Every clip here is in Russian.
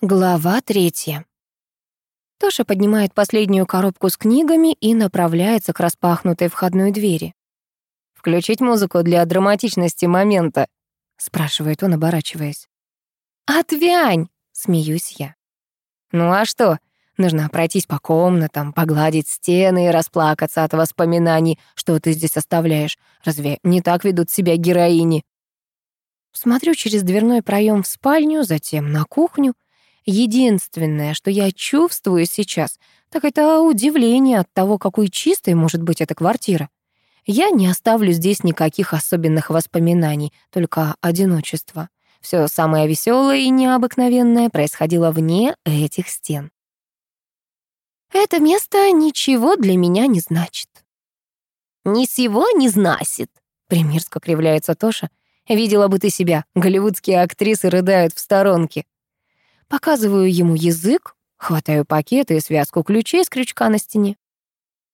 Глава третья. Тоша поднимает последнюю коробку с книгами и направляется к распахнутой входной двери. «Включить музыку для драматичности момента?» — спрашивает он, оборачиваясь. «Отвянь!» — смеюсь я. «Ну а что? Нужно пройтись по комнатам, погладить стены и расплакаться от воспоминаний, что ты здесь оставляешь. Разве не так ведут себя героини?» Смотрю через дверной проем в спальню, затем на кухню. Единственное, что я чувствую сейчас, так это удивление от того, какой чистой может быть эта квартира. Я не оставлю здесь никаких особенных воспоминаний, только одиночество. Все самое веселое и необыкновенное происходило вне этих стен. Это место ничего для меня не значит. «Ни сего не знасит», — примерзко кривляется Тоша. «Видела бы ты себя, голливудские актрисы рыдают в сторонке». Показываю ему язык, хватаю пакеты и связку ключей с крючка на стене.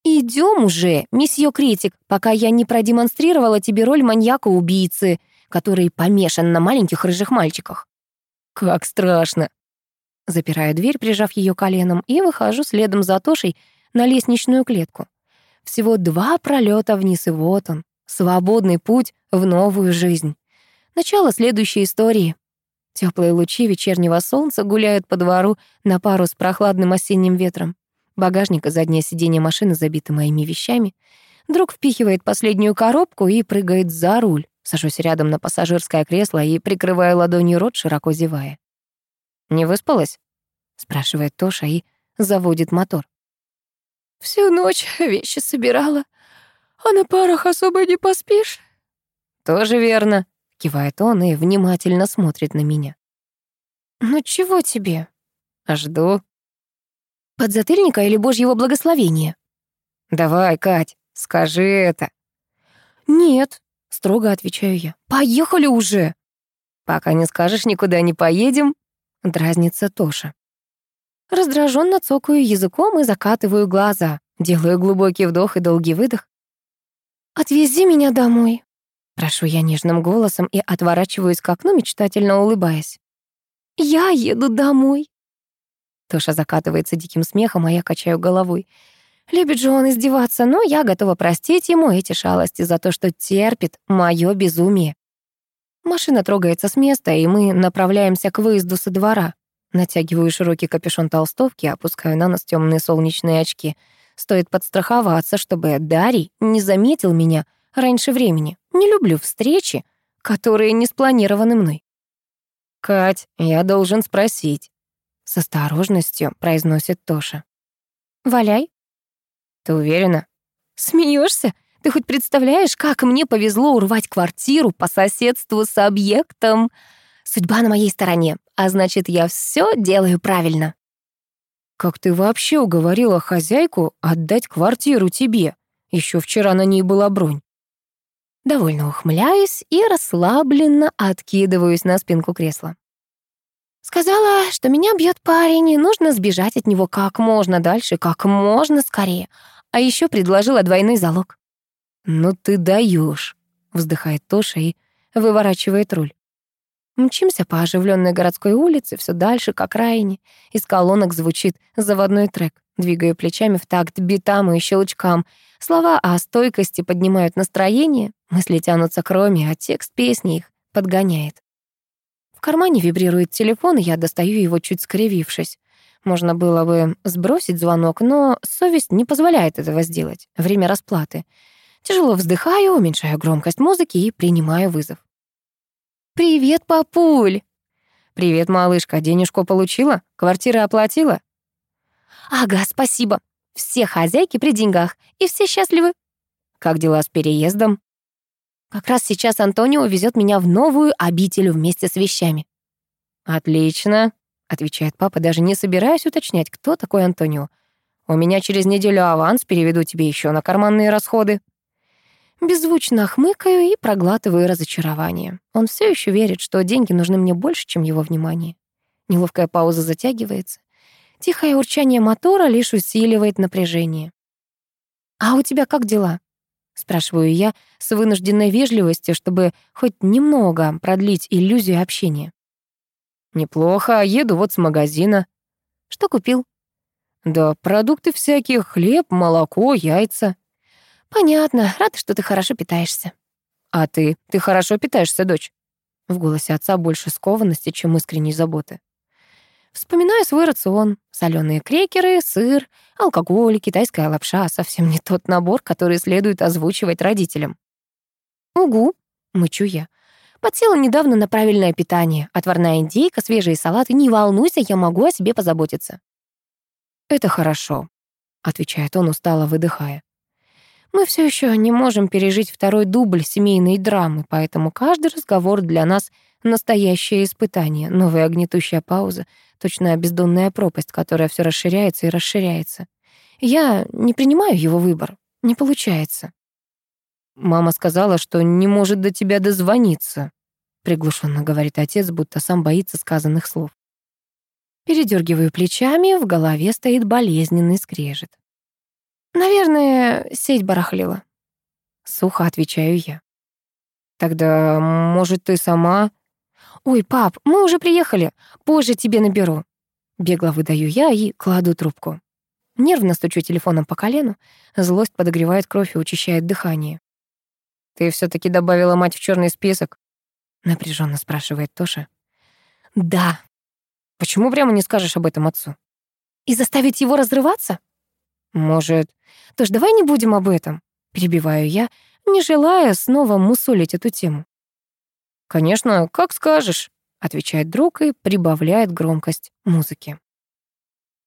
«Идем уже, месье критик, пока я не продемонстрировала тебе роль маньяка-убийцы, который помешан на маленьких рыжих мальчиках». «Как страшно!» Запираю дверь, прижав ее коленом, и выхожу следом за Тошей на лестничную клетку. Всего два пролета вниз, и вот он, свободный путь в новую жизнь. Начало следующей истории. Теплые лучи вечернего солнца гуляют по двору на пару с прохладным осенним ветром. Багажник и заднее сиденье машины забиты моими вещами. Друг впихивает последнюю коробку и прыгает за руль. Сажусь рядом на пассажирское кресло и прикрываю ладонью рот, широко зевая. «Не выспалась?» — спрашивает Тоша и заводит мотор. «Всю ночь вещи собирала, а на парах особо не поспишь». «Тоже верно», Кивает он и внимательно смотрит на меня. «Ну чего тебе?» «Жду». «Подзатыльника или божьего благословения?» «Давай, Кать, скажи это». «Нет», — строго отвечаю я. «Поехали уже!» «Пока не скажешь, никуда не поедем», — дразнится Тоша. Раздраженно цокаю языком и закатываю глаза, делаю глубокий вдох и долгий выдох. «Отвези меня домой», Прошу я нежным голосом и отворачиваюсь к окну, мечтательно улыбаясь. «Я еду домой». Тоша закатывается диким смехом, а я качаю головой. Любит же он издеваться, но я готова простить ему эти шалости за то, что терпит мое безумие. Машина трогается с места, и мы направляемся к выезду со двора. Натягиваю широкий капюшон толстовки, опускаю на нос темные солнечные очки. Стоит подстраховаться, чтобы Дарий не заметил меня раньше времени. Не люблю встречи, которые не спланированы мной. «Кать, я должен спросить», — с осторожностью произносит Тоша. «Валяй». «Ты уверена?» Смеешься? Ты хоть представляешь, как мне повезло урвать квартиру по соседству с объектом? Судьба на моей стороне, а значит, я все делаю правильно». «Как ты вообще уговорила хозяйку отдать квартиру тебе? Еще вчера на ней была бронь». Довольно ухмыляюсь и расслабленно откидываюсь на спинку кресла. Сказала, что меня бьет парень, и нужно сбежать от него как можно дальше, как можно скорее. А еще предложила двойной залог. «Ну ты даешь, вздыхает Тоша и выворачивает руль. Мчимся по оживленной городской улице, все дальше, к окраине. Из колонок звучит заводной трек. Двигаю плечами в такт битам и щелчкам. Слова о стойкости поднимают настроение, мысли тянутся к Роме, а текст песни их подгоняет. В кармане вибрирует телефон, и я достаю его, чуть скривившись. Можно было бы сбросить звонок, но совесть не позволяет этого сделать. Время расплаты. Тяжело вздыхаю, уменьшаю громкость музыки и принимаю вызов. «Привет, папуль!» «Привет, малышка. Денежку получила? Квартира оплатила?» «Ага, спасибо. Все хозяйки при деньгах, и все счастливы». «Как дела с переездом?» «Как раз сейчас Антонио везет меня в новую обитель вместе с вещами». «Отлично», — отвечает папа, даже не собираясь уточнять, кто такой Антонио. «У меня через неделю аванс, переведу тебе еще на карманные расходы». Беззвучно хмыкаю и проглатываю разочарование. Он все еще верит, что деньги нужны мне больше, чем его внимание. Неловкая пауза затягивается. Тихое урчание мотора лишь усиливает напряжение. «А у тебя как дела?» — спрашиваю я с вынужденной вежливостью, чтобы хоть немного продлить иллюзию общения. Неплохо, еду вот с магазина. Что купил? Да продукты всякие, хлеб, молоко, яйца. Понятно, рада, что ты хорошо питаешься. А ты? Ты хорошо питаешься, дочь? В голосе отца больше скованности, чем искренней заботы. Вспоминаю свой рацион. Соленые крекеры, сыр, алкоголь, китайская лапша. Совсем не тот набор, который следует озвучивать родителям. «Угу», — мычу я. Подсела недавно на правильное питание. Отварная индейка, свежие салаты. Не волнуйся, я могу о себе позаботиться. «Это хорошо», — отвечает он, устало выдыхая. Мы все еще не можем пережить второй дубль семейной драмы, поэтому каждый разговор для нас — настоящее испытание, новая гнетущая пауза, точно бездонная пропасть, которая все расширяется и расширяется. Я не принимаю его выбор. Не получается. «Мама сказала, что не может до тебя дозвониться», — приглушенно говорит отец, будто сам боится сказанных слов. Передергиваю плечами, в голове стоит болезненный скрежет. Наверное, сеть барахлила. Сухо отвечаю я. Тогда, может, ты сама... Ой, пап, мы уже приехали. Позже тебе наберу. Бегло выдаю я и кладу трубку. Нервно стучу телефоном по колену. Злость подогревает кровь и учащает дыхание. «Ты все таки добавила мать в черный список?» Напряженно спрашивает Тоша. «Да». «Почему прямо не скажешь об этом отцу?» «И заставить его разрываться?» «Может...» «Тош, давай не будем об этом», — перебиваю я, не желая снова мусолить эту тему. «Конечно, как скажешь», — отвечает друг и прибавляет громкость музыки.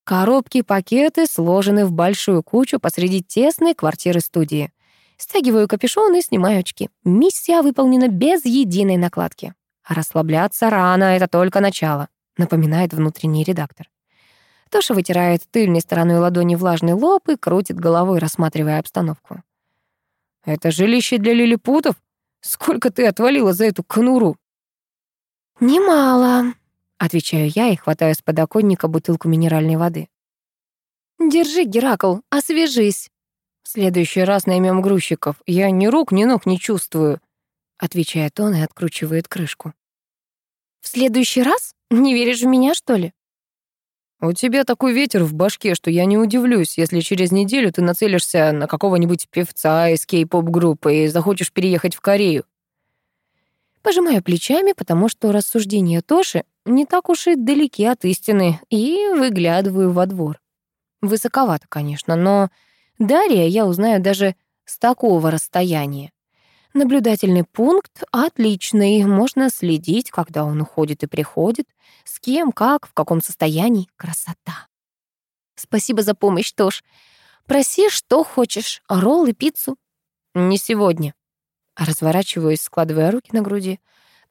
Коробки, пакеты сложены в большую кучу посреди тесной квартиры-студии. Стягиваю капюшон и снимаю очки. Миссия выполнена без единой накладки. расслабляться рано — это только начало, напоминает внутренний редактор. Тоша вытирает тыльной стороной ладони влажный лоб и крутит головой, рассматривая обстановку. «Это жилище для лилипутов? Сколько ты отвалила за эту конуру?» «Немало», — отвечаю я и хватаю с подоконника бутылку минеральной воды. «Держи, Геракл, освежись». «В следующий раз наймем грузчиков. Я ни рук, ни ног не чувствую», — отвечает он и откручивает крышку. «В следующий раз? Не веришь в меня, что ли?» У тебя такой ветер в башке, что я не удивлюсь, если через неделю ты нацелишься на какого-нибудь певца из кей-поп-группы и захочешь переехать в Корею. Пожимаю плечами, потому что рассуждения Тоши не так уж и далеки от истины, и выглядываю во двор. Высоковато, конечно, но Дарья я узнаю даже с такого расстояния. Наблюдательный пункт отличный, можно следить, когда он уходит и приходит, с кем, как, в каком состоянии. Красота. Спасибо за помощь, Тош. Проси, что хочешь, ролл и пиццу. Не сегодня. Разворачиваюсь, складывая руки на груди.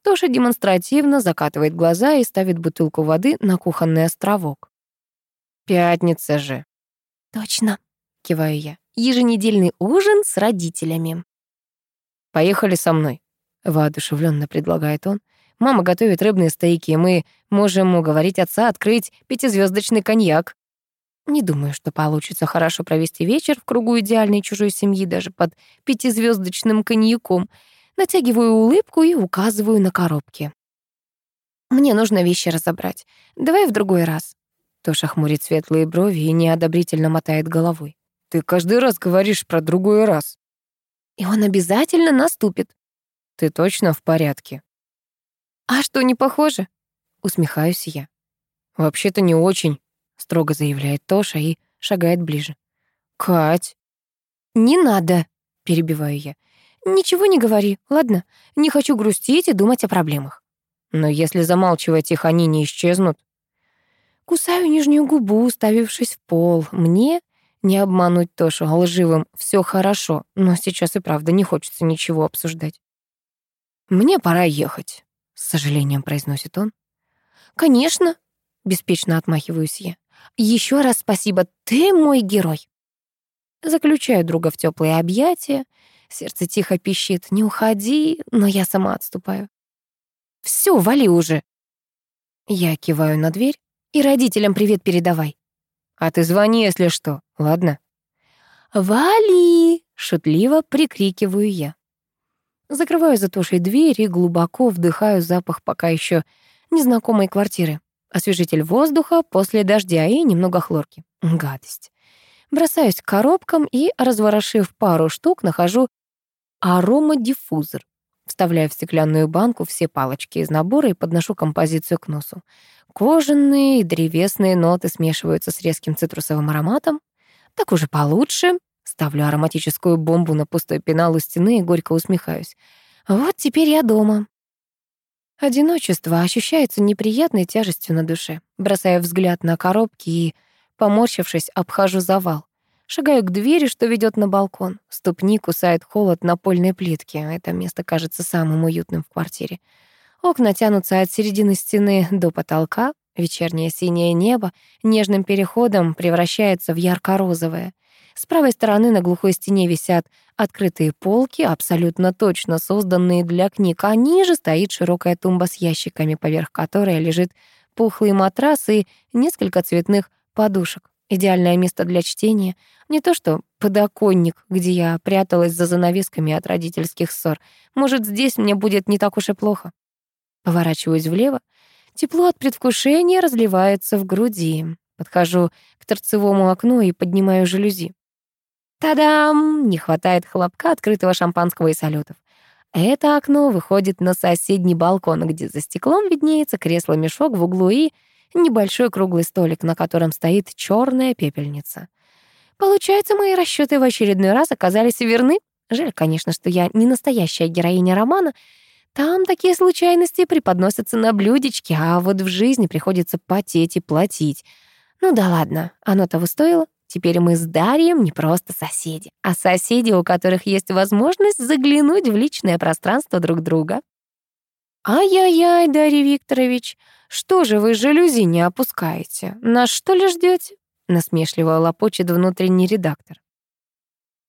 Тоша демонстративно закатывает глаза и ставит бутылку воды на кухонный островок. Пятница же. Точно, киваю я. Еженедельный ужин с родителями. «Поехали со мной», — воодушевленно предлагает он. «Мама готовит рыбные стейки, и мы можем уговорить отца открыть пятизвездочный коньяк». Не думаю, что получится хорошо провести вечер в кругу идеальной чужой семьи даже под пятизвездочным коньяком. Натягиваю улыбку и указываю на коробки. Мне нужно вещи разобрать. Давай в другой раз. Тоша хмурит светлые брови и неодобрительно мотает головой. Ты каждый раз говоришь про другой раз. И он обязательно наступит. Ты точно в порядке? А что, не похоже? Усмехаюсь я. Вообще-то не очень, строго заявляет Тоша и шагает ближе. Кать. Не надо, перебиваю я. Ничего не говори, ладно? Не хочу грустить и думать о проблемах. Но если замалчивать их, они не исчезнут. Кусаю нижнюю губу, уставившись в пол. Мне не обмануть Тошу лживым «все хорошо», но сейчас и правда не хочется ничего обсуждать. «Мне пора ехать», — с сожалением произносит он. «Конечно», — беспечно отмахиваюсь я. Еще раз спасибо, ты мой герой». Заключаю друга в теплые объятия. Сердце тихо пищит «Не уходи», но я сама отступаю. Все, вали уже». Я киваю на дверь. «И родителям привет передавай». А ты звони, если что, ладно? «Вали!» — шутливо прикрикиваю я. Закрываю за тушей дверь и глубоко вдыхаю запах пока еще незнакомой квартиры. Освежитель воздуха после дождя и немного хлорки. Гадость. Бросаюсь к коробкам и, разворошив пару штук, нахожу аромадиффузор. Вставляю в стеклянную банку все палочки из набора и подношу композицию к носу. Кожаные и древесные ноты смешиваются с резким цитрусовым ароматом. Так уже получше. Ставлю ароматическую бомбу на пустой пенал у стены и горько усмехаюсь. Вот теперь я дома. Одиночество ощущается неприятной тяжестью на душе. Бросаю взгляд на коробки и, поморщившись, обхожу завал. Шагаю к двери, что ведет на балкон. Ступни кусает холод напольной плитки. Это место кажется самым уютным в квартире. Окна тянутся от середины стены до потолка. Вечернее синее небо нежным переходом превращается в ярко-розовое. С правой стороны на глухой стене висят открытые полки, абсолютно точно созданные для книг, а ниже стоит широкая тумба с ящиками, поверх которой лежит пухлый матрас и несколько цветных подушек. Идеальное место для чтения. Не то что подоконник, где я пряталась за занавесками от родительских ссор. Может, здесь мне будет не так уж и плохо. Поворачиваюсь влево. Тепло от предвкушения разливается в груди. Подхожу к торцевому окну и поднимаю жалюзи. Та-дам! Не хватает хлопка открытого шампанского и салютов. Это окно выходит на соседний балкон, где за стеклом виднеется кресло-мешок в углу и небольшой круглый столик, на котором стоит черная пепельница. Получается, мои расчеты в очередной раз оказались верны. Жаль, конечно, что я не настоящая героиня романа. Там такие случайности преподносятся на блюдечке, а вот в жизни приходится потеть и платить. Ну да ладно, оно того стоило. Теперь мы с Дарьем не просто соседи, а соседи, у которых есть возможность заглянуть в личное пространство друг друга. «Ай-яй-яй, Дарья Викторович, что же вы жалюзи не опускаете? Нас что ли ждете? насмешливо лопочет внутренний редактор.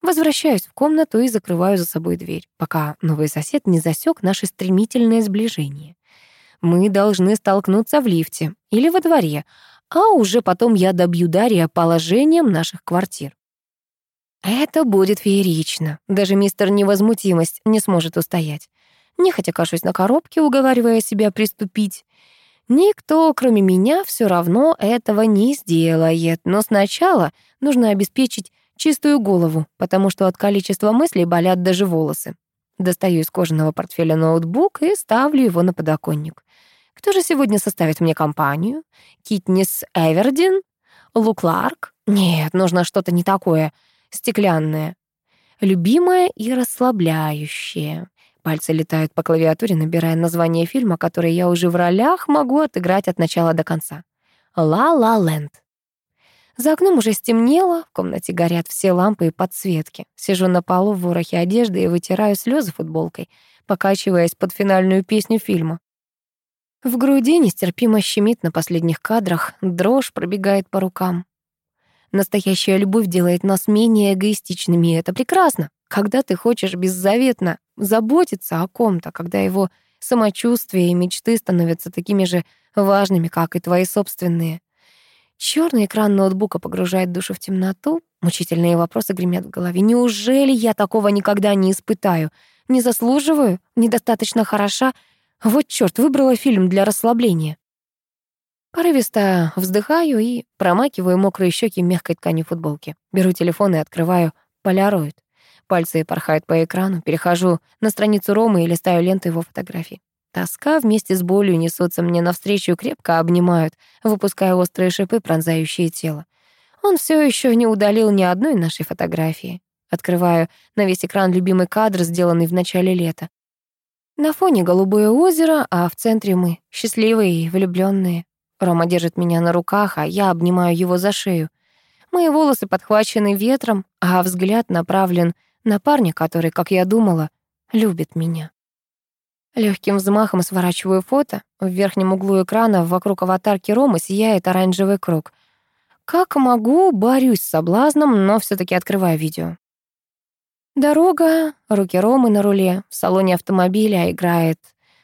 Возвращаюсь в комнату и закрываю за собой дверь, пока новый сосед не засек наше стремительное сближение. Мы должны столкнуться в лифте или во дворе, а уже потом я добью Дарья положением наших квартир. Это будет феерично. Даже мистер Невозмутимость не сможет устоять. Нехотя кашусь на коробке, уговаривая себя приступить. Никто, кроме меня, все равно этого не сделает. Но сначала нужно обеспечить чистую голову, потому что от количества мыслей болят даже волосы. Достаю из кожаного портфеля ноутбук и ставлю его на подоконник. Кто же сегодня составит мне компанию? Китнис Эвердин? Лу Кларк? Нет, нужно что-то не такое, стеклянное. Любимое и расслабляющее. Пальцы летают по клавиатуре, набирая название фильма, который я уже в ролях могу отыграть от начала до конца. «Ла-Ла Ленд». За окном уже стемнело, в комнате горят все лампы и подсветки. Сижу на полу в ворохе одежды и вытираю слезы футболкой, покачиваясь под финальную песню фильма. В груди нестерпимо щемит на последних кадрах, дрожь пробегает по рукам. Настоящая любовь делает нас менее эгоистичными, и это прекрасно. Когда ты хочешь беззаветно заботиться о ком-то, когда его самочувствие и мечты становятся такими же важными, как и твои собственные. Черный экран ноутбука погружает душу в темноту, мучительные вопросы гремят в голове. Неужели я такого никогда не испытаю? Не заслуживаю? Недостаточно хороша? Вот чёрт, выбрала фильм для расслабления. Порывисто вздыхаю и промакиваю мокрые щеки мягкой тканью футболки. Беру телефон и открываю поляроид. Пальцы порхают по экрану, перехожу на страницу Ромы и листаю ленту его фотографий. Тоска вместе с болью несутся мне навстречу крепко обнимают, выпуская острые шипы, пронзающие тело. Он все еще не удалил ни одной нашей фотографии. Открываю на весь экран любимый кадр, сделанный в начале лета. На фоне голубое озеро, а в центре мы, счастливые и влюбленные. Рома держит меня на руках, а я обнимаю его за шею. Мои волосы подхвачены ветром, а взгляд направлен на парня, который, как я думала, любит меня. Легким взмахом сворачиваю фото. В верхнем углу экрана вокруг аватарки Ромы сияет оранжевый круг. Как могу, борюсь с соблазном, но все таки открываю видео. Дорога, руки Ромы на руле, в салоне автомобиля играет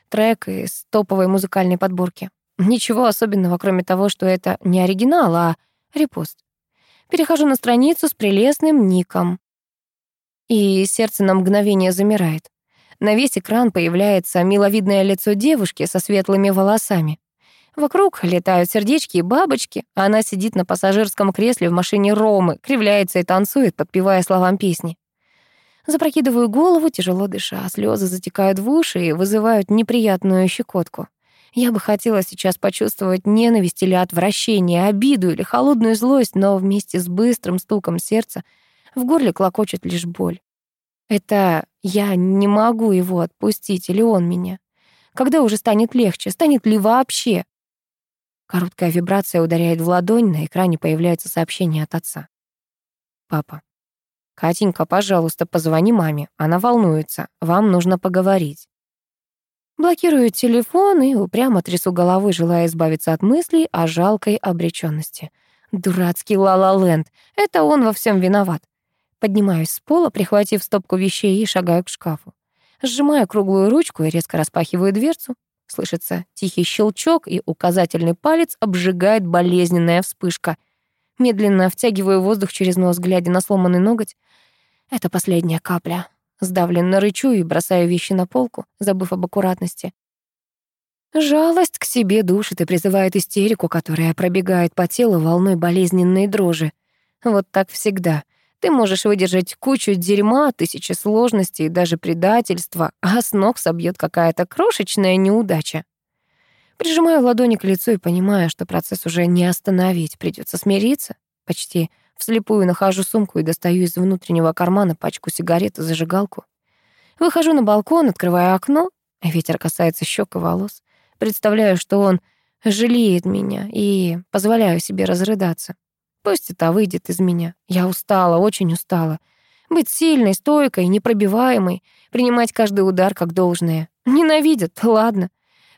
трек из топовой музыкальной подборки. Ничего особенного, кроме того, что это не оригинал, а репост. Перехожу на страницу с прелестным ником. И сердце на мгновение замирает. На весь экран появляется миловидное лицо девушки со светлыми волосами. Вокруг летают сердечки и бабочки, а она сидит на пассажирском кресле в машине Ромы, кривляется и танцует, подпевая словам песни. Запрокидываю голову, тяжело дыша, слезы затекают в уши и вызывают неприятную щекотку. Я бы хотела сейчас почувствовать ненависть или отвращение, обиду или холодную злость, но вместе с быстрым стуком сердца в горле клокочет лишь боль. Это я не могу его отпустить, или он меня. Когда уже станет легче? Станет ли вообще? Короткая вибрация ударяет в ладонь, на экране появляется сообщение от отца. Папа. Катенька, пожалуйста, позвони маме. Она волнуется. Вам нужно поговорить. Блокирую телефон и упрямо трясу головой, желая избавиться от мыслей о жалкой обречённости. Дурацкий ла-ла-ленд. Это он во всем виноват. Поднимаюсь с пола, прихватив стопку вещей и шагаю к шкафу. Сжимаю круглую ручку и резко распахиваю дверцу. Слышится тихий щелчок, и указательный палец обжигает болезненная вспышка. Медленно втягиваю воздух через нос, глядя на сломанный ноготь. Это последняя капля. Сдавленно рычу и бросаю вещи на полку, забыв об аккуратности. Жалость к себе душит и призывает истерику, которая пробегает по телу волной болезненной дрожи. Вот так всегда. Ты можешь выдержать кучу дерьма, тысячи сложностей и даже предательства, а с ног собьет какая-то крошечная неудача. Прижимаю ладони к лицу и понимаю, что процесс уже не остановить, придется смириться. Почти Вслепую нахожу сумку и достаю из внутреннего кармана пачку сигарет и зажигалку. Выхожу на балкон, открываю окно, ветер касается щек и волос. Представляю, что он жалеет меня и позволяю себе разрыдаться. Пусть это выйдет из меня. Я устала, очень устала. Быть сильной, стойкой, непробиваемой, принимать каждый удар как должное. Ненавидят, ладно.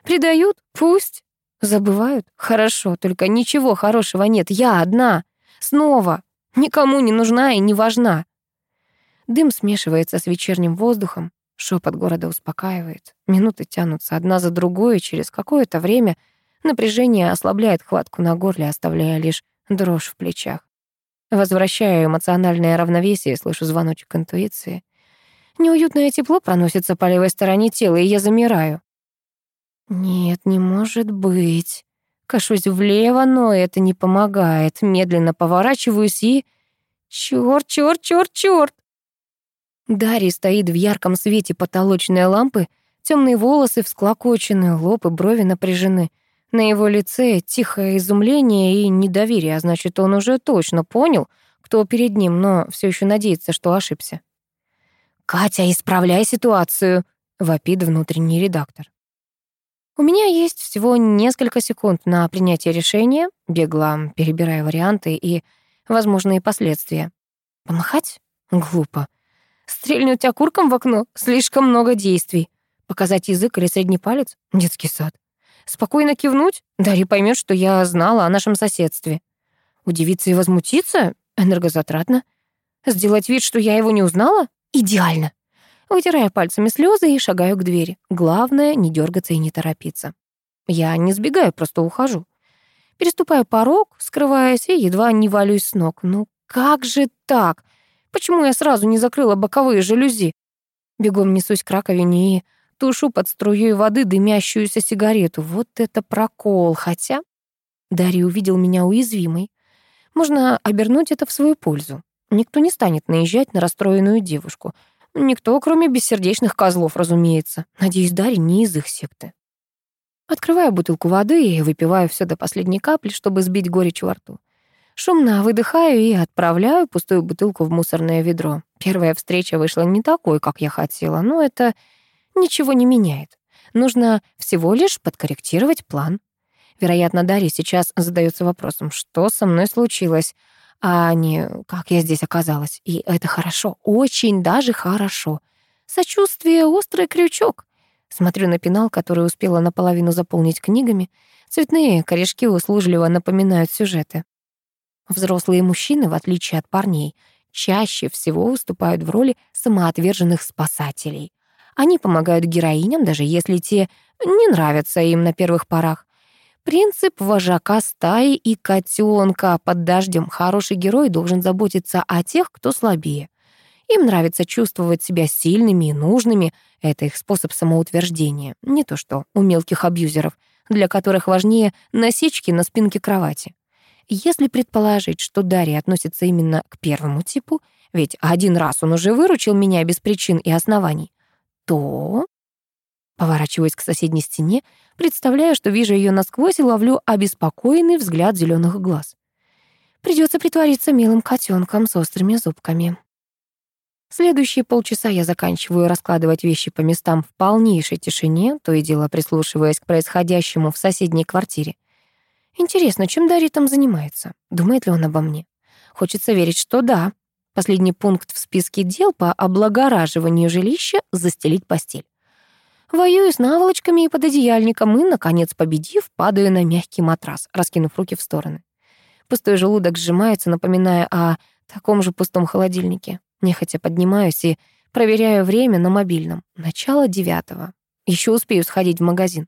Предают, пусть. Забывают, хорошо, только ничего хорошего нет. Я одна. Снова. Никому не нужна и не важна. Дым смешивается с вечерним воздухом, шепот города успокаивает. Минуты тянутся одна за другой, и через какое-то время напряжение ослабляет хватку на горле, оставляя лишь дрожь в плечах. Возвращаю эмоциональное равновесие, слышу звоночек интуиции. Неуютное тепло проносится по левой стороне тела, и я замираю. Нет, не может быть. Кашусь влево, но это не помогает. Медленно поворачиваюсь и... Чёрт, чёрт, чёрт, чёрт! Дарья стоит в ярком свете потолочной лампы, темные волосы всклокочены, лоб и брови напряжены. На его лице тихое изумление и недоверие, а значит, он уже точно понял, кто перед ним, но все еще надеется, что ошибся. «Катя, исправляй ситуацию!» — вопит внутренний редактор. У меня есть всего несколько секунд на принятие решения, бегло перебирая варианты и возможные последствия. Помахать? Глупо. Стрельнуть окурком в окно? Слишком много действий. Показать язык или средний палец? Детский сад. Спокойно кивнуть? Дарья поймет, что я знала о нашем соседстве. Удивиться и возмутиться? Энергозатратно. Сделать вид, что я его не узнала? Идеально. Вытирая пальцами слезы и шагаю к двери. Главное — не дергаться и не торопиться. Я не сбегаю, просто ухожу. Переступаю порог, скрываясь, и едва не валюсь с ног. Ну как же так? Почему я сразу не закрыла боковые жалюзи? Бегом несусь к раковине и тушу под струей воды дымящуюся сигарету. Вот это прокол. Хотя Дарья увидел меня уязвимой. Можно обернуть это в свою пользу. Никто не станет наезжать на расстроенную девушку — Никто, кроме бессердечных козлов, разумеется. Надеюсь, Дарья не из их секты. Открываю бутылку воды и выпиваю все до последней капли, чтобы сбить горечь во рту. Шумно выдыхаю и отправляю пустую бутылку в мусорное ведро. Первая встреча вышла не такой, как я хотела, но это ничего не меняет. Нужно всего лишь подкорректировать план. Вероятно, Дарья сейчас задается вопросом, что со мной случилось, а не как я здесь оказалась. И это хорошо, очень даже хорошо. Сочувствие — острый крючок. Смотрю на пенал, который успела наполовину заполнить книгами. Цветные корешки услужливо напоминают сюжеты. Взрослые мужчины, в отличие от парней, чаще всего выступают в роли самоотверженных спасателей. Они помогают героиням, даже если те не нравятся им на первых порах. Принцип вожака стаи и котенка под дождем. Хороший герой должен заботиться о тех, кто слабее. Им нравится чувствовать себя сильными и нужными. Это их способ самоутверждения. Не то что у мелких абьюзеров, для которых важнее насечки на спинке кровати. Если предположить, что Дарья относится именно к первому типу, ведь один раз он уже выручил меня без причин и оснований, то... Поворачиваясь к соседней стене, представляю, что вижу ее насквозь и ловлю обеспокоенный взгляд зеленых глаз. Придется притвориться милым котенком с острыми зубками. Следующие полчаса я заканчиваю раскладывать вещи по местам в полнейшей тишине, то и дело прислушиваясь к происходящему в соседней квартире. Интересно, чем Дарья там занимается? Думает ли он обо мне? Хочется верить, что да. Последний пункт в списке дел по облагораживанию жилища — застелить постель. Воюю с наволочками и пододеяльником и, наконец, победив, падаю на мягкий матрас, раскинув руки в стороны. Пустой желудок сжимается, напоминая о таком же пустом холодильнике. Нехотя поднимаюсь и проверяю время на мобильном. Начало девятого. Еще успею сходить в магазин.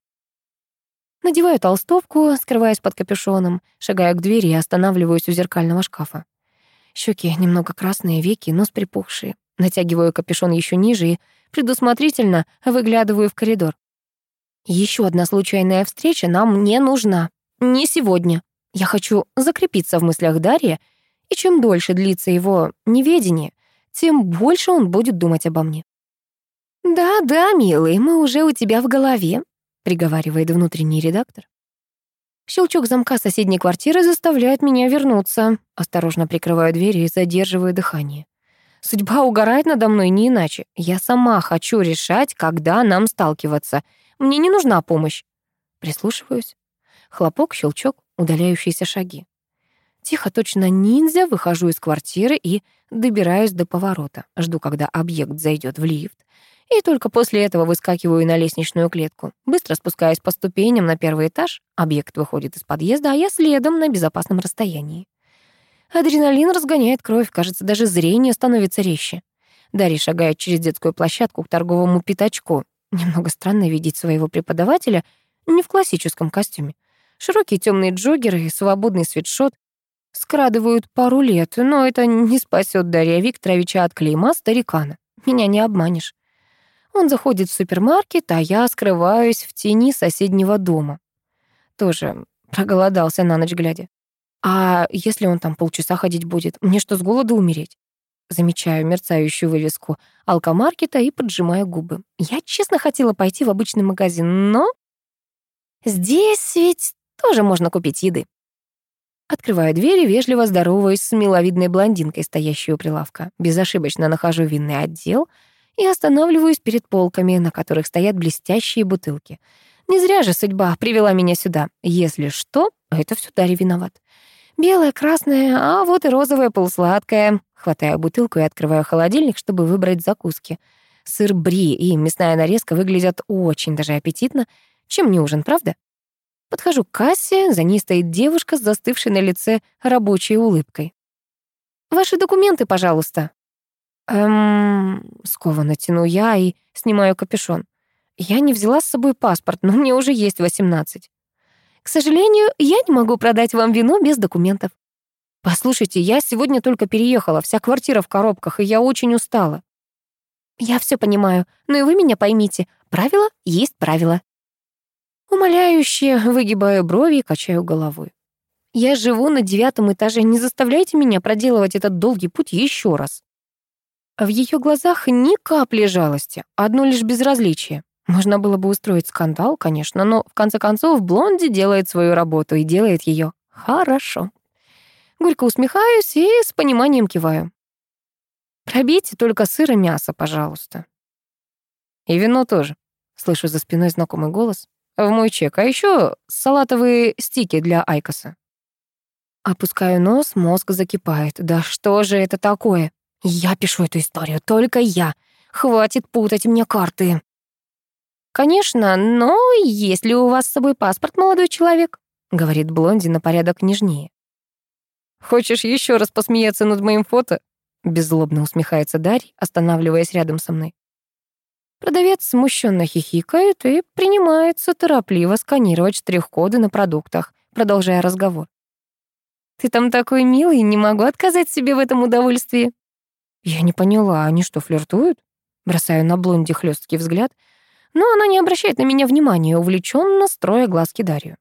Надеваю толстовку, скрываясь под капюшоном, шагаю к двери и останавливаюсь у зеркального шкафа. Щеки немного красные, веки, нос припухшие. Натягиваю капюшон еще ниже и предусмотрительно выглядываю в коридор. Еще одна случайная встреча нам не нужна. Не сегодня. Я хочу закрепиться в мыслях Дарьи, и чем дольше длится его неведение, тем больше он будет думать обо мне. «Да-да, милый, мы уже у тебя в голове», — приговаривает внутренний редактор. Щелчок замка соседней квартиры заставляет меня вернуться. Осторожно прикрываю дверь и задерживаю дыхание. Судьба угорает надо мной не иначе. Я сама хочу решать, когда нам сталкиваться. Мне не нужна помощь. Прислушиваюсь. Хлопок, щелчок, удаляющиеся шаги. Тихо, точно ниндзя, выхожу из квартиры и добираюсь до поворота. Жду, когда объект зайдет в лифт. И только после этого выскакиваю на лестничную клетку. Быстро спускаясь по ступеням на первый этаж, объект выходит из подъезда, а я следом на безопасном расстоянии. Адреналин разгоняет кровь, кажется, даже зрение становится резче. Дарья шагает через детскую площадку к торговому пятачку. Немного странно видеть своего преподавателя не в классическом костюме. Широкие темные джоггеры и свободный свитшот скрадывают пару лет, но это не спасет Дарья Викторовича от клейма старикана. Меня не обманешь. Он заходит в супермаркет, а я скрываюсь в тени соседнего дома. Тоже проголодался на ночь глядя. А если он там полчаса ходить будет? Мне что, с голоду умереть? Замечаю мерцающую вывеску алкомаркета и поджимаю губы. Я честно хотела пойти в обычный магазин, но... Здесь ведь тоже можно купить еды. Открываю дверь и вежливо здороваюсь с миловидной блондинкой, стоящей у прилавка. Безошибочно нахожу винный отдел и останавливаюсь перед полками, на которых стоят блестящие бутылки. Не зря же судьба привела меня сюда. Если что, это все Дарья виноват. Белая, красная, а вот и розовая полусладкая. Хватаю бутылку и открываю холодильник, чтобы выбрать закуски. Сыр бри и мясная нарезка выглядят очень даже аппетитно. Чем не ужин, правда? Подхожу к кассе, за ней стоит девушка с застывшей на лице рабочей улыбкой. «Ваши документы, пожалуйста». «Эм...» — скованно тяну я и снимаю капюшон. «Я не взяла с собой паспорт, но мне уже есть восемнадцать». «К сожалению, я не могу продать вам вино без документов». «Послушайте, я сегодня только переехала, вся квартира в коробках, и я очень устала». «Я все понимаю, но и вы меня поймите. Правило есть правило». Умоляюще выгибаю брови и качаю головой. Я живу на девятом этаже, не заставляйте меня проделывать этот долгий путь еще раз. В ее глазах ни капли жалости, одно лишь безразличие. Можно было бы устроить скандал, конечно, но в конце концов Блонди делает свою работу и делает ее хорошо. Горько усмехаюсь и с пониманием киваю. Пробейте только сыр и мясо, пожалуйста. И вино тоже. Слышу за спиной знакомый голос в мой чек, а еще салатовые стики для Айкоса. Опускаю нос, мозг закипает. Да что же это такое? Я пишу эту историю, только я. Хватит путать мне карты. Конечно, но есть ли у вас с собой паспорт, молодой человек? Говорит Блонди на порядок нежнее. Хочешь еще раз посмеяться над моим фото? Беззлобно усмехается Дарья, останавливаясь рядом со мной. Продавец смущенно хихикает и принимается торопливо сканировать штрих-коды на продуктах, продолжая разговор. «Ты там такой милый, не могу отказать себе в этом удовольствии». Я не поняла, они что, флиртуют? Бросаю на блонде хлесткий взгляд, но она не обращает на меня внимания, увлеченно строя глазки Дарью.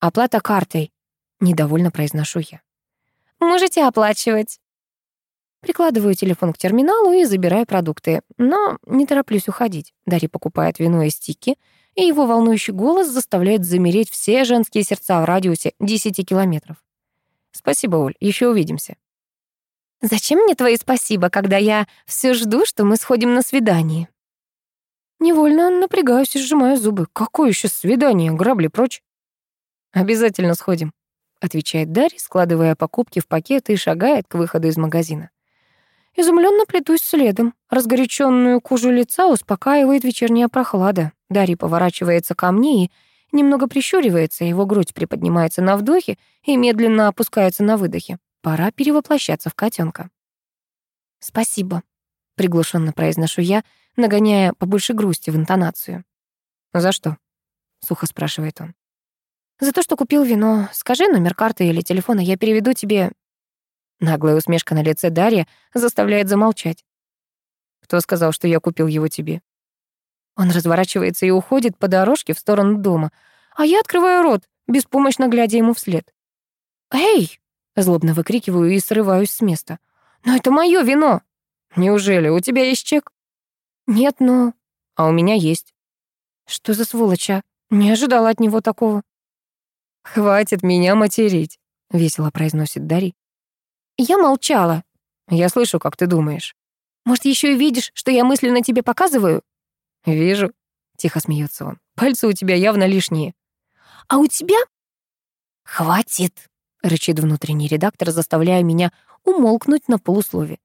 «Оплата картой», — недовольно произношу я. «Можете оплачивать». Прикладываю телефон к терминалу и забираю продукты, но не тороплюсь уходить. Дарья покупает вино и стики, и его волнующий голос заставляет замереть все женские сердца в радиусе 10 километров. «Спасибо, Оль, еще увидимся». «Зачем мне твои спасибо, когда я все жду, что мы сходим на свидание?» Невольно напрягаюсь и сжимаю зубы. «Какое еще свидание? Грабли прочь!» «Обязательно сходим», — отвечает Дарья, складывая покупки в пакет и шагает к выходу из магазина. Изумленно плетусь следом. Разгоряченную кожу лица успокаивает вечерняя прохлада. Дарья поворачивается ко мне и немного прищуривается, его грудь приподнимается на вдохе и медленно опускается на выдохе. Пора перевоплощаться в котенка. «Спасибо», — приглушенно произношу я, нагоняя побольше грусти в интонацию. «За что?» — сухо спрашивает он. «За то, что купил вино. Скажи номер карты или телефона, я переведу тебе Наглая усмешка на лице Дарья заставляет замолчать. Кто сказал, что я купил его тебе? Он разворачивается и уходит по дорожке в сторону дома, а я открываю рот, беспомощно глядя ему вслед. «Эй!» — злобно выкрикиваю и срываюсь с места. «Но это мое вино!» «Неужели? У тебя есть чек?» «Нет, но...» «А у меня есть». «Что за сволочь, а? Не ожидала от него такого». «Хватит меня материть», — весело произносит Дарий. Я молчала. Я слышу, как ты думаешь. Может, еще и видишь, что я мысленно тебе показываю? Вижу, тихо смеется он. Пальцы у тебя явно лишние. А у тебя? Хватит, рычит внутренний редактор, заставляя меня умолкнуть на полуслове.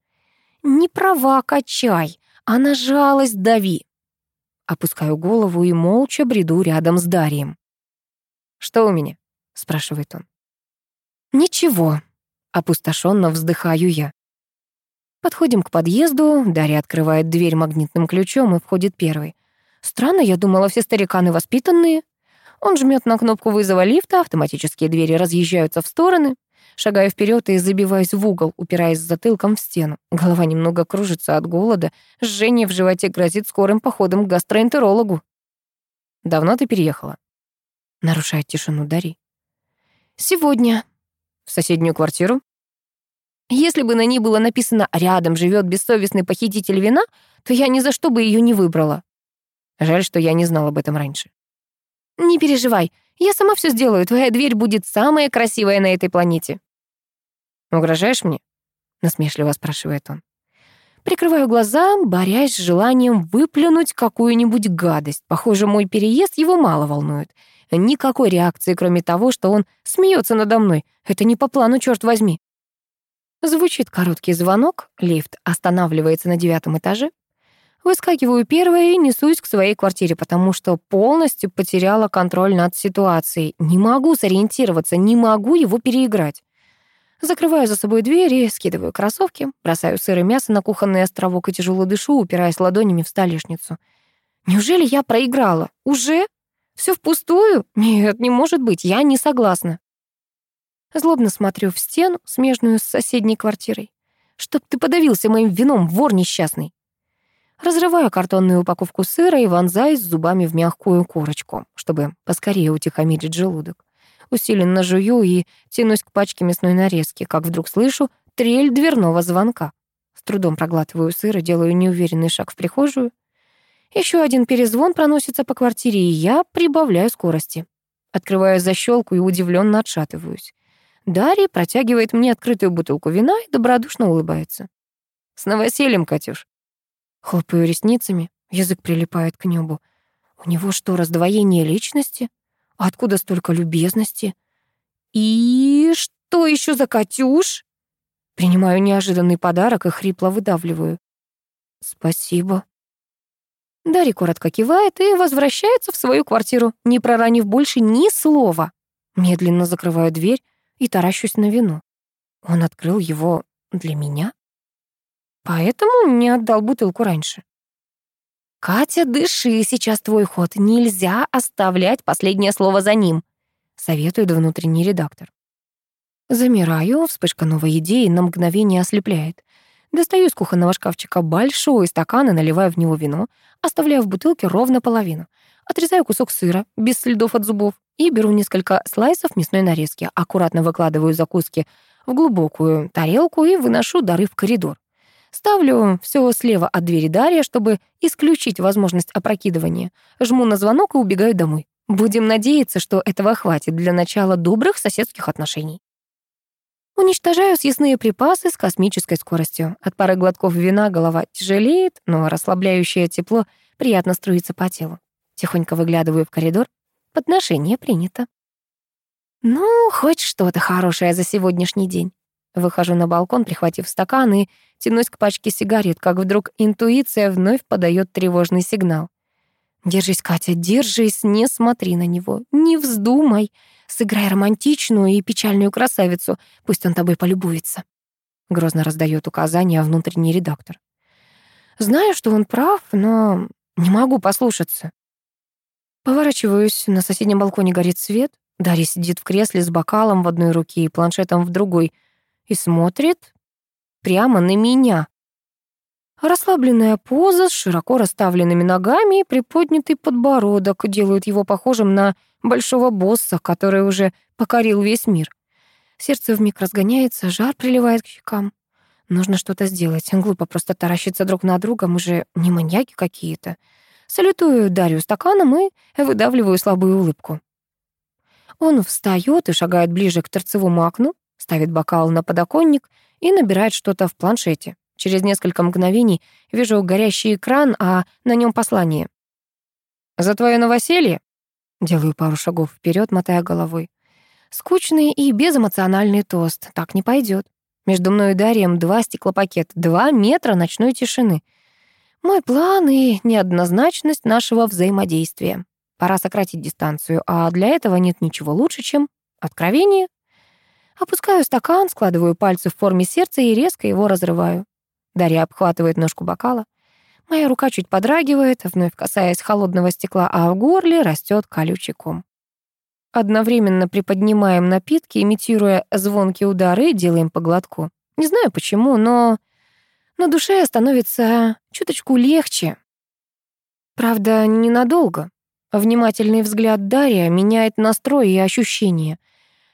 Не права качай, а на жалость дави. Опускаю голову и молча бреду рядом с Дарием. «Что у меня?» — спрашивает он. «Ничего», Опустошенно вздыхаю я. Подходим к подъезду, Дарья открывает дверь магнитным ключом и входит первый. Странно, я думала, все стариканы воспитанные. Он жмет на кнопку вызова лифта, автоматические двери разъезжаются в стороны. Шагаю вперед и забиваюсь в угол, упираясь затылком в стену. Голова немного кружится от голода, жжение в животе грозит скорым походом к гастроэнтерологу. «Давно ты переехала?» Нарушает тишину Дарьи. «Сегодня», в соседнюю квартиру? Если бы на ней было написано «рядом живет бессовестный похититель вина», то я ни за что бы ее не выбрала. Жаль, что я не знал об этом раньше. Не переживай, я сама все сделаю, твоя дверь будет самая красивая на этой планете. Угрожаешь мне? Насмешливо спрашивает он. Прикрываю глаза, борясь с желанием выплюнуть какую-нибудь гадость. Похоже, мой переезд его мало волнует. Никакой реакции, кроме того, что он смеется надо мной. Это не по плану, черт возьми. Звучит короткий звонок, лифт останавливается на девятом этаже. Выскакиваю первая и несусь к своей квартире, потому что полностью потеряла контроль над ситуацией. Не могу сориентироваться, не могу его переиграть. Закрываю за собой дверь и скидываю кроссовки, бросаю сыр мясо на кухонный островок и тяжело дышу, упираясь ладонями в столешницу. Неужели я проиграла? Уже? Все впустую? Нет, не может быть, я не согласна. Злобно смотрю в стену, смежную с соседней квартирой. Чтоб ты подавился моим вином, вор несчастный. Разрываю картонную упаковку сыра и вонзаюсь зубами в мягкую корочку, чтобы поскорее утихомирить желудок. Усиленно жую и тянусь к пачке мясной нарезки, как вдруг слышу трель дверного звонка. С трудом проглатываю сыр и делаю неуверенный шаг в прихожую. Еще один перезвон проносится по квартире, и я прибавляю скорости. Открываю защелку и удивленно отшатываюсь. Дарья протягивает мне открытую бутылку вина и добродушно улыбается. «С новосельем, Катюш!» Хлопаю ресницами, язык прилипает к небу. У него что, раздвоение личности? Откуда столько любезности? И что еще за Катюш? Принимаю неожиданный подарок и хрипло выдавливаю. «Спасибо». Дарья коротко кивает и возвращается в свою квартиру, не проранив больше ни слова. Медленно закрываю дверь и таращусь на вино. Он открыл его для меня? Поэтому не отдал бутылку раньше. «Катя, дыши, сейчас твой ход. Нельзя оставлять последнее слово за ним», — советует внутренний редактор. Замираю, вспышка новой идеи на мгновение ослепляет. Достаю из кухонного шкафчика большой стакан и наливаю в него вино, оставляю в бутылке ровно половину. Отрезаю кусок сыра, без следов от зубов, и беру несколько слайсов мясной нарезки, аккуратно выкладываю закуски в глубокую тарелку и выношу дары в коридор. Ставлю все слева от двери Дарья, чтобы исключить возможность опрокидывания. Жму на звонок и убегаю домой. Будем надеяться, что этого хватит для начала добрых соседских отношений. Уничтожаю съестные припасы с космической скоростью. От пары глотков вина голова тяжелеет, но расслабляющее тепло приятно струится по телу. Тихонько выглядываю в коридор. Подношение принято. Ну, хоть что-то хорошее за сегодняшний день. Выхожу на балкон, прихватив стакан, и тянусь к пачке сигарет, как вдруг интуиция вновь подает тревожный сигнал. «Держись, Катя, держись, не смотри на него, не вздумай. Сыграй романтичную и печальную красавицу, пусть он тобой полюбуется». Грозно раздает указания внутренний редактор. Знаю, что он прав, но не могу послушаться. Поворачиваюсь, на соседнем балконе горит свет. Дарья сидит в кресле с бокалом в одной руке и планшетом в другой и смотрит прямо на меня. Расслабленная поза с широко расставленными ногами и приподнятый подбородок делают его похожим на большого босса, который уже покорил весь мир. Сердце вмиг разгоняется, жар приливает к щекам. Нужно что-то сделать. Глупо просто таращиться друг на друга, мы же не маньяки какие-то. Салютую Дарью стаканом и выдавливаю слабую улыбку. Он встает и шагает ближе к торцевому окну, ставит бокал на подоконник и набирает что-то в планшете. Через несколько мгновений вижу горящий экран, а на нем послание. «За твое новоселье?» Делаю пару шагов вперед, мотая головой. Скучный и безэмоциональный тост. Так не пойдет. Между мной и Дарием два стеклопакета, два метра ночной тишины. Мой план и неоднозначность нашего взаимодействия. Пора сократить дистанцию, а для этого нет ничего лучше, чем откровение. Опускаю стакан, складываю пальцы в форме сердца и резко его разрываю. Дарья обхватывает ножку бокала. Моя рука чуть подрагивает, вновь касаясь холодного стекла, а в горле растет колючий ком. Одновременно приподнимаем напитки, имитируя звонкие удары, делаем по глотку. Не знаю почему, но на душе становится чуточку легче. Правда, ненадолго. Внимательный взгляд Дарья меняет настрой и ощущения.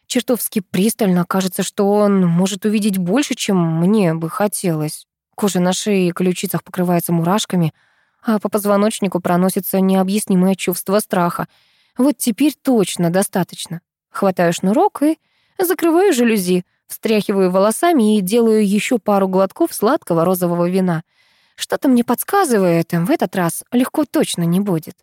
Чертовски пристально, кажется, что он может увидеть больше, чем мне бы хотелось. Кожа на шее и ключицах покрывается мурашками, а по позвоночнику проносится необъяснимое чувство страха. Вот теперь точно достаточно. Хватаю шнурок и закрываю жалюзи, встряхиваю волосами и делаю еще пару глотков сладкого розового вина. Что-то мне подсказывает, в этот раз легко точно не будет.